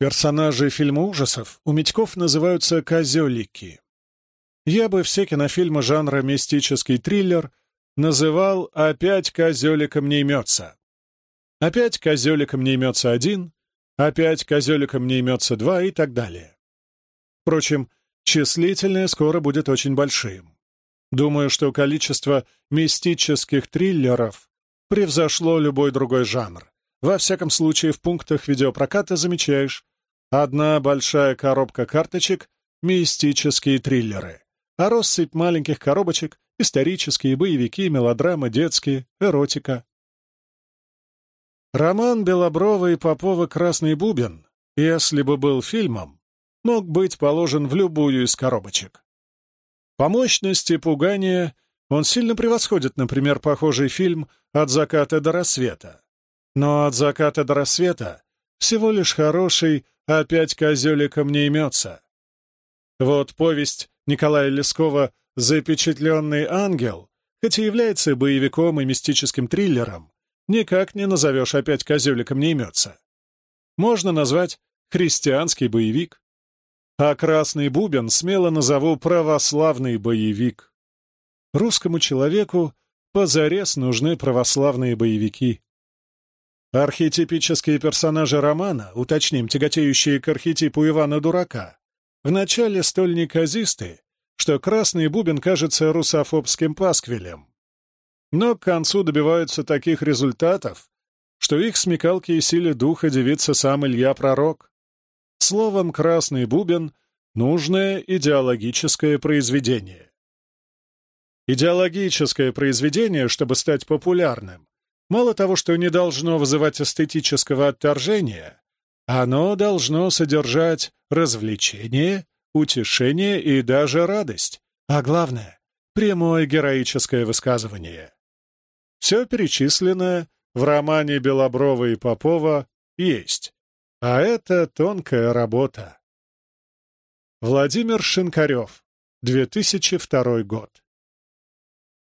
Персонажи фильма ужасов у Митьков называются «козелики». Я бы все кинофильмы жанра мистический триллер называл «Опять козеликом не имется». Опять козеликом не имется один, опять козеликом не имется два и так далее. Впрочем, числительное скоро будет очень большим. Думаю, что количество мистических триллеров превзошло любой другой жанр. Во всяком случае, в пунктах видеопроката замечаешь, Одна большая коробка карточек — мистические триллеры, а россыпь маленьких коробочек — исторические, боевики, мелодрамы, детские, эротика. Роман Белоброва и Попова «Красный бубен», если бы был фильмом, мог быть положен в любую из коробочек. По мощности пугания он сильно превосходит, например, похожий фильм «От заката до рассвета». Но «От заката до рассвета» всего лишь хороший опять козеликом не имется. Вот повесть Николая Лескова «Запечатленный ангел», хоть и является боевиком и мистическим триллером, никак не назовешь опять козеликом не имется. Можно назвать христианский боевик. А «Красный бубен» смело назову православный боевик. Русскому человеку позарез нужны православные боевики. Архетипические персонажи романа, уточним, тяготеющие к архетипу Ивана-дурака, вначале столь неказисты, что красный бубен кажется русофобским пасквилем. Но к концу добиваются таких результатов, что их смекалки и силе духа девится сам Илья Пророк. Словом, красный бубен — нужное идеологическое произведение. Идеологическое произведение, чтобы стать популярным, Мало того, что не должно вызывать эстетического отторжения, оно должно содержать развлечение, утешение и даже радость, а главное — прямое героическое высказывание. Все перечисленное в романе Белоброва и Попова есть, а это тонкая работа. Владимир Шинкарев, 2002 год.